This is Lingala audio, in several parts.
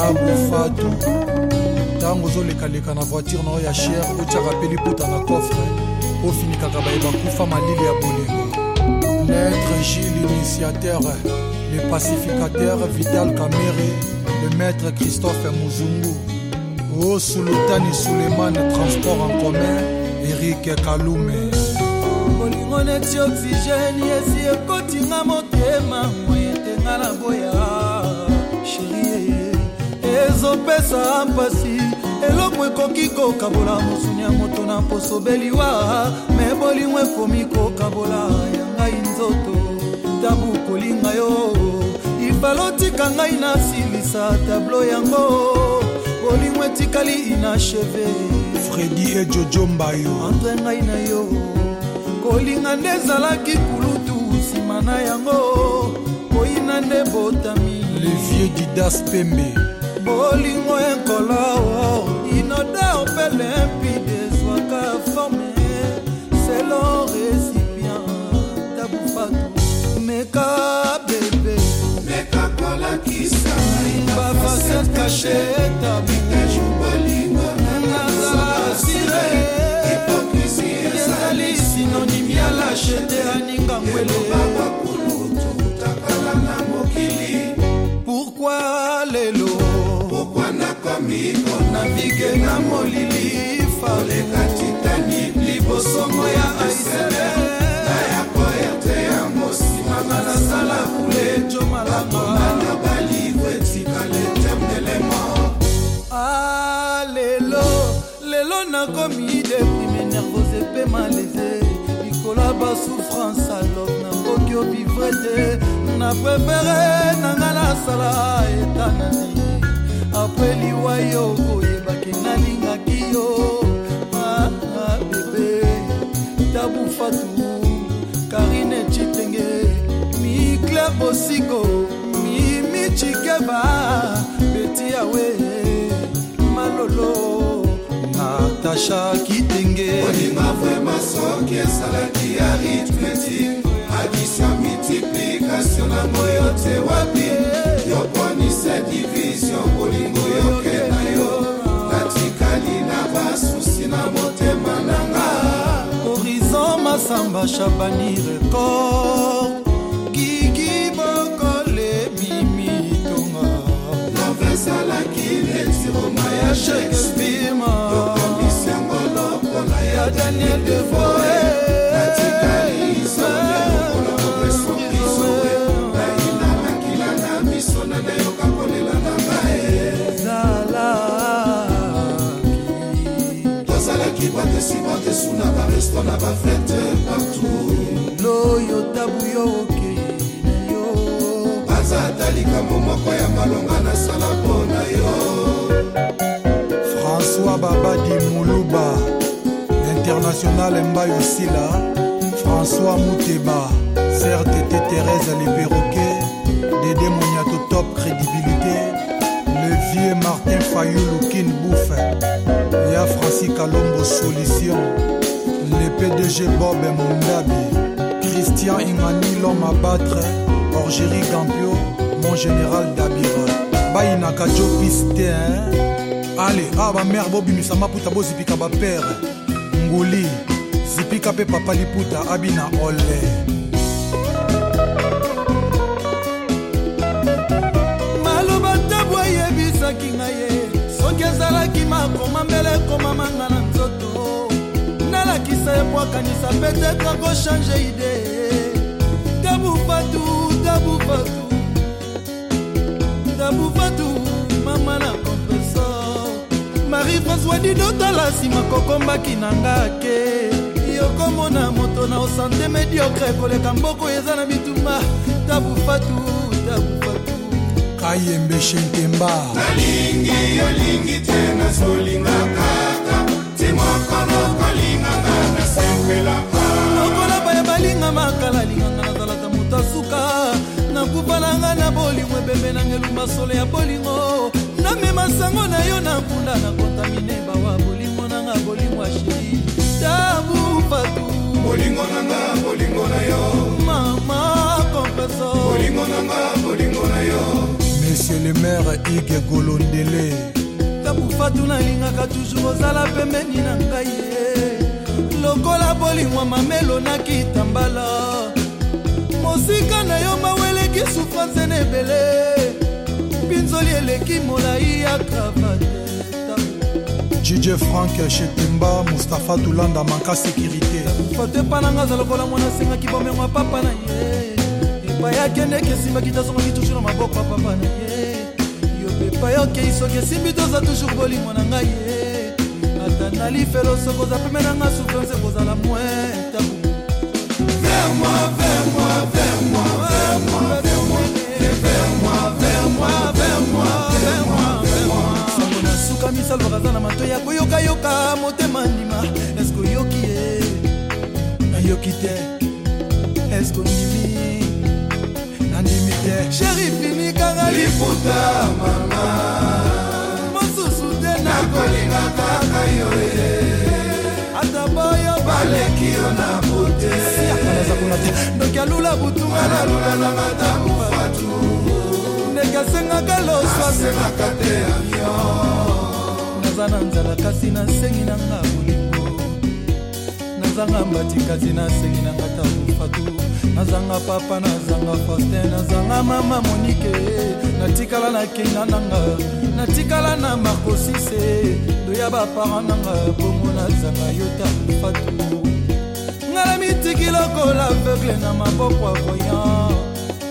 abufatu ntango ozolekaleka na voiture na oyo ya sher otyaka pe liputa na kofre ofinikaka bayeba kufa malili ya bolingo maître gile initiateur le pacificateur vital camere le maître christophe muzungu o sultani suleiman transport en commun erik kalume bolingo neti oxygene esi ekotinga motema moyetenga na boya ezopesa mpasi eloko ekoki kokabola mosuni ya moto na posobeliwa me bolingo ekomi kokabola ya ngai nzoto tabu kolinga yo ifalotika ngai nasilisa tablo yango bolingo etikali inacheve fredi ejojo mbayo entre ngai na yo kolinga nde ezalaki kulutu nsima na yango koyina nde botami levier didas pembe bolingo ekola o inoda opele mpide ezwaka forme selo resipien tabufatu meka bebe meka kolakisa bafasete kashe tabi bino navige na molili koleka titani libosongo ya aisere nayakoya te ya mosimanga nasala kule bakomana balivo etikale temdelemo ah, lelo lelo nakomi deprime nervose mpe malese likola basouffrance alor nakoki obivre te na prefere nanga nasala etanani kweli wayo oyebaki nalingaki yo aa ah, ah, bebe tabu fatu karine citenge mikler bosiko mimi cikeba beti yawe malolo natasha kitenge olinga vraimen soki esalaki ya ritmetik adisa multiplication na moyo te wapi division bolingo yoke na yo natikali na basusi na motema na nga horizon masamba shabani record gigi bokole mimi tonga navezalaki letiro maya shekes bafete partout loyo tabu yo okei yo aza ata likambo moko ya malonga nasala mpona yo françois babadi muluba international mbai osila françois muteba sertete thérèse leperoke dede moniato top crédibilité le vieux martin fayulu kin bouffe ya francis kalombo solution Le PDG Bob et Mondabi, Christian Ingani, l'homme à battre, Orgérie Gambio, mon général Dabira. Baïna Kadjo Piste, hein? Allez, ah ma mère bobimisa maputa bozipika bapere nguli zipika mpe papa liputa abina ole wakanisa petetre akochange ide tabufatu tabufatu tabufatu mama na kompresor marie françois didotala nsima kokombaki na nga ke yokomona moto na osante mediokre koleka mboko eza na bituma tabufatu tabufatu kayembe shentemba nalingi yolingi te nasol elumba solo ya bolingo namema sango na yo na mpunda na kontamine bawa bolingo nanga bolingo asheri tabu fatu bolingo nanga bolingo na yo mama kompreso bolingo nanga bolingo na yo monsieur le maire ige golondele tabu fatu nalingaka toujours ozala pembeni na ngai lokola bolingwa mamelo nakitambala mosika na yo maweleki sufranse na ebele mpinzoli eleki molai ya kravate dj frank shetemba mustapha tulanda manka sécurité foto epananga aza lokola mwana asengaki bomengo ya papa na ye epai akendeki esimbaki tozongaki toujours na maboko ya papa na ye yo epai okei soki esimbi toza toujours bolimo na ngai ye ata nalifelo sokoza pembe nanga souffrance ekozala mwe nayoki te eske ondimi nandimi te sheri finikanga liputa mama mosusu te nakolinga kaka yo ye ata boyo baleki yo na bute ndoki alula butunga nalula na madamu fatu ndeke asengaka loso asengaka te avion naza na nzala kasi nasengi nanga bolii nazanga mbatikati naseki na ngata mufatu nazanga papa nazanga faustin nazanga mama monike natikala na kenda nanga natikala na markosise doya bapara nanga bongo nazanga yota mufatu ngala mitiki lokola aveugle na maboko ya voyan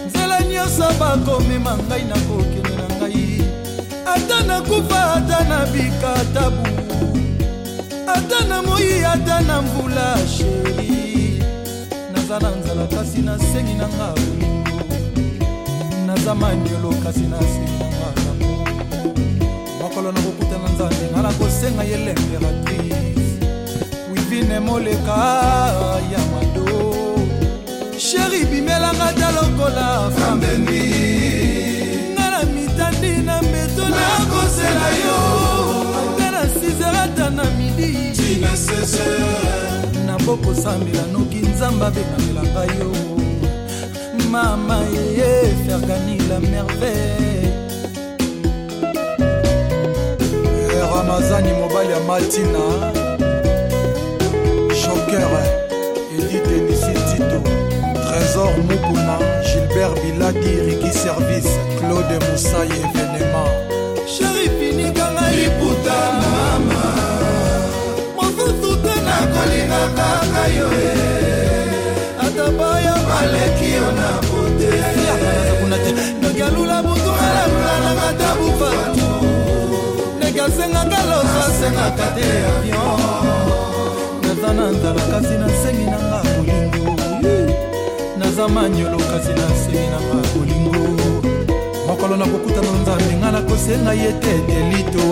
nzela nyonso bakomema ngai nakokende na ngai ata nakufa ata nabika ata na mvula sheri naza na nzala kasi nasengi na nga bolingo naza maniolo kasi nasengi na nga lamo mokolo nakokutana nzambe nga na kosenga ye limperatrice wivine moleka ya mado sheri bimelanga ta lokola fambeni nabokosambela noki nzambe abengamelaka yo mama ye fergani la merveille eh, ramazani mobali ya matina shoker edite nisitito trésor mokuna gilbert biladi riki service claude mosaye événement na yo e. ata baya baleki yo na bote noki alula butu alalula nanga ta bufatu ndeke asengaka loso asengaka te avion naza na nzala kasi nasengi nanga kolingo naza manyolo kasi nasengi nanga kolingo mokolo nakokutana nzambe ngai nakosenga ye te delito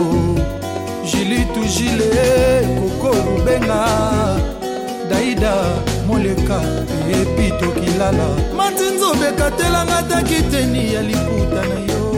jilitu jile koko rubenga daida moleka eyebi tokilala manzinzobe katelanga takiteni ya liputa na yo